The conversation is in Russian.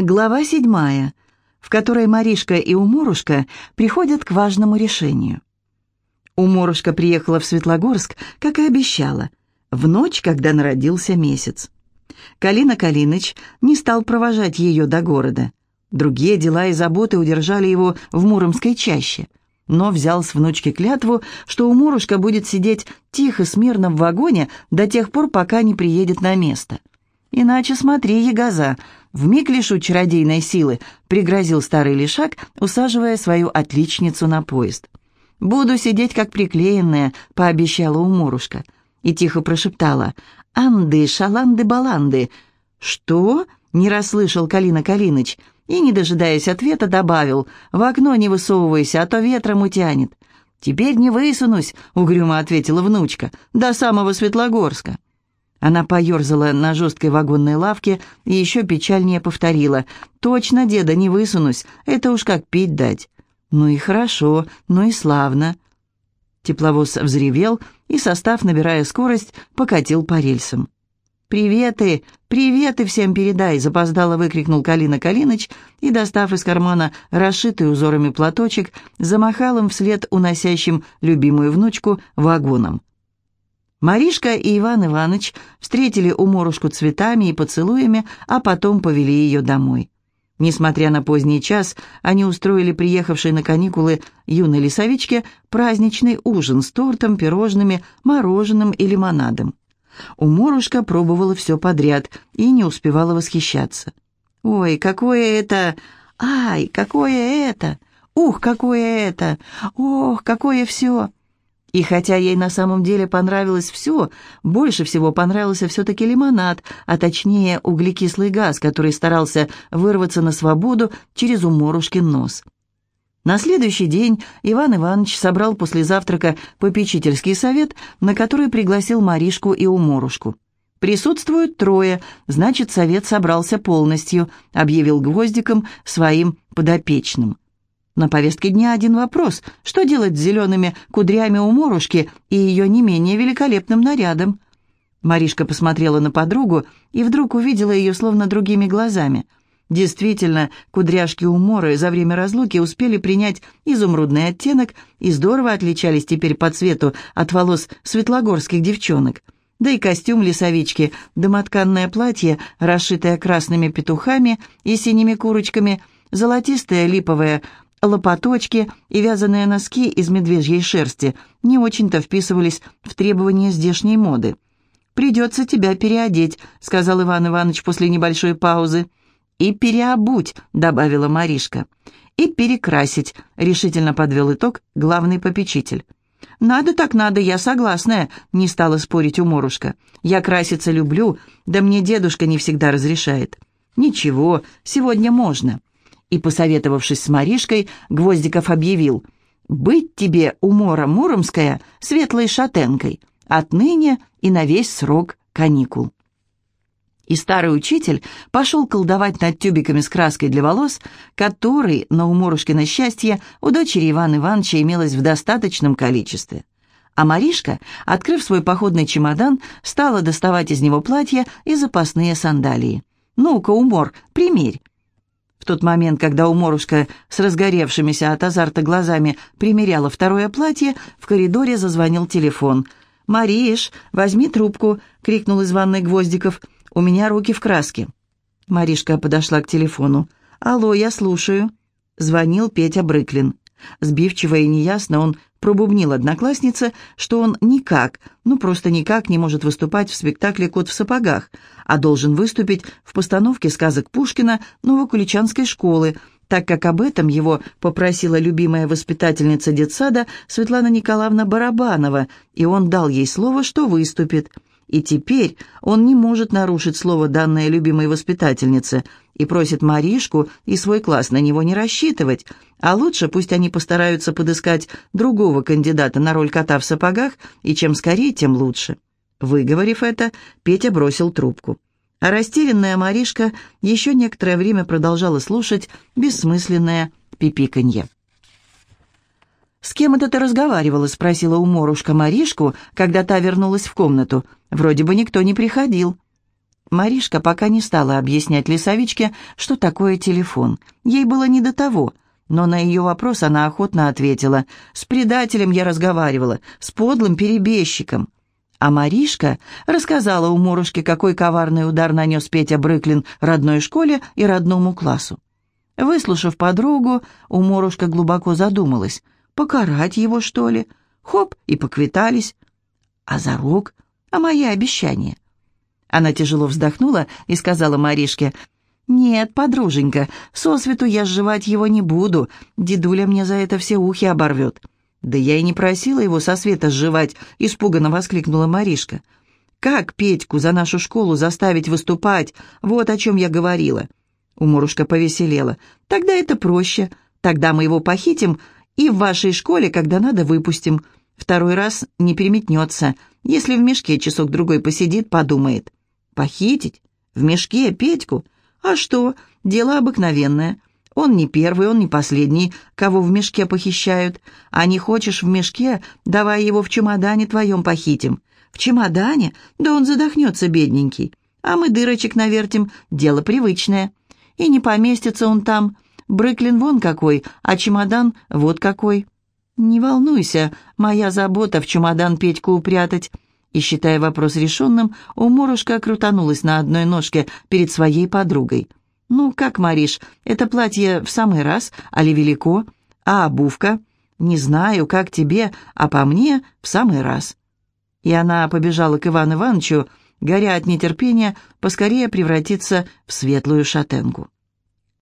Глава седьмая, в которой Маришка и Уморушка приходят к важному решению. Уморушка приехала в Светлогорск, как и обещала, в ночь, когда народился месяц. Калина Калиныч не стал провожать ее до города. Другие дела и заботы удержали его в Муромской чаще, но взял с внучки клятву, что Уморушка будет сидеть тихо, смирно в вагоне до тех пор, пока не приедет на место. «Иначе смотри, ягоза, вмиг лишу чародейной силы», — пригрозил старый лишак, усаживая свою отличницу на поезд. «Буду сидеть, как приклеенная», — пообещала уморушка. И тихо прошептала. «Анды, шаланды, баланды». «Что?» — не расслышал Калина Калиныч. И, не дожидаясь ответа, добавил. «В окно не высовывайся, а то ветром утянет». «Теперь не высунусь», — угрюмо ответила внучка. «До самого Светлогорска». Она поерзала на жесткой вагонной лавке и еще печальнее повторила. «Точно, деда, не высунусь. Это уж как пить дать». «Ну и хорошо, ну и славно». Тепловоз взревел, и состав, набирая скорость, покатил по рельсам. «Приветы! Приветы всем передай!» — запоздало выкрикнул Калина Калиныч и, достав из кармана расшитый узорами платочек, замахал им вслед уносящим любимую внучку вагоном. Маришка и Иван Иванович встретили уморушку цветами и поцелуями, а потом повели ее домой. Несмотря на поздний час, они устроили приехавшей на каникулы юной лесовичке праздничный ужин с тортом, пирожными, мороженым и лимонадом. Уморушка пробовала все подряд и не успевала восхищаться. «Ой, какое это! Ай, какое это! Ух, какое это! Ох, какое все!» И хотя ей на самом деле понравилось все, больше всего понравился все-таки лимонад, а точнее углекислый газ, который старался вырваться на свободу через уморушкин нос. На следующий день Иван Иванович собрал после завтрака попечительский совет, на который пригласил Маришку и Уморушку. «Присутствуют трое, значит, совет собрался полностью», — объявил Гвоздиком своим подопечным. На повестке дня один вопрос. Что делать с зелеными кудрями у Морушки и ее не менее великолепным нарядом? Маришка посмотрела на подругу и вдруг увидела ее словно другими глазами. Действительно, кудряшки у Моры за время разлуки успели принять изумрудный оттенок и здорово отличались теперь по цвету от волос светлогорских девчонок. Да и костюм лесовички, домотканное платье, расшитое красными петухами и синими курочками, золотистое липовое Лопаточки и вязаные носки из медвежьей шерсти не очень-то вписывались в требования здешней моды. «Придется тебя переодеть», — сказал Иван Иванович после небольшой паузы. «И переобуть», — добавила Маришка. «И перекрасить», — решительно подвел итог главный попечитель. «Надо так надо, я согласная», — не стала спорить уморушка. «Я краситься люблю, да мне дедушка не всегда разрешает». «Ничего, сегодня можно» и, посоветовавшись с Маришкой, Гвоздиков объявил «Быть тебе, умора Муромская, светлой шатенкой, отныне и на весь срок каникул». И старый учитель пошел колдовать над тюбиками с краской для волос, который, на уморушкино счастье, у дочери Ивана Ивановича имелось в достаточном количестве. А Маришка, открыв свой походный чемодан, стала доставать из него платья и запасные сандалии. «Ну-ка, умор, примерь!» Тот момент, когда уморушка с разгоревшимися от азарта глазами примеряла второе платье, в коридоре зазвонил телефон. «Мариш, возьми трубку!» — крикнул из ванной Гвоздиков. «У меня руки в краске». Маришка подошла к телефону. «Алло, я слушаю». Звонил Петя Брыклин. Сбивчиво и неясно он пробубнил однокласснице, что он никак, ну просто никак не может выступать в спектакле «Кот в сапогах», а должен выступить в постановке сказок Пушкина Новокуличанской школы, так как об этом его попросила любимая воспитательница детсада Светлана Николаевна Барабанова, и он дал ей слово, что выступит – и теперь он не может нарушить слово, данное любимой воспитательнице, и просит Маришку и свой класс на него не рассчитывать, а лучше пусть они постараются подыскать другого кандидата на роль кота в сапогах, и чем скорее, тем лучше. Выговорив это, Петя бросил трубку. А растерянная Маришка еще некоторое время продолжала слушать бессмысленное пипиканье. «С кем это ты разговаривала?» — спросила уморушка Маришку, когда та вернулась в комнату. «Вроде бы никто не приходил». Маришка пока не стала объяснять лесовичке, что такое телефон. Ей было не до того, но на ее вопрос она охотно ответила. «С предателем я разговаривала, с подлым перебежчиком». А Маришка рассказала у Мурушки, какой коварный удар нанес Петя Брыклин родной школе и родному классу. Выслушав подругу, Уморушка глубоко задумалась. Покарать его, что ли? Хоп, и поквитались. А зарок? А мои обещания? Она тяжело вздохнула и сказала Маришке, «Нет, подруженька, сосвету я сживать его не буду. Дедуля мне за это все ухи оборвет». «Да я и не просила его со света сживать», — испуганно воскликнула Маришка. «Как Петьку за нашу школу заставить выступать? Вот о чем я говорила». Уморушка повеселела. «Тогда это проще. Тогда мы его похитим и в вашей школе, когда надо, выпустим. Второй раз не переметнется. Если в мешке часок-другой посидит, подумает. Похитить? В мешке Петьку? А что? Дело обыкновенное. Он не первый, он не последний, кого в мешке похищают. А не хочешь в мешке, давай его в чемодане твоем похитим. В чемодане? Да он задохнется, бедненький. А мы дырочек навертим, дело привычное. И не поместится он там. Брыклин вон какой, а чемодан вот какой. Не волнуйся, моя забота в чемодан Петьку упрятать. И, считая вопрос решенным, уморушка крутанулась на одной ножке перед своей подругой. «Ну, как, Мариш, это платье в самый раз, али велико? А обувка? Не знаю, как тебе, а по мне в самый раз». И она побежала к Ивану Ивановичу, горя от нетерпения, поскорее превратиться в светлую шатенку.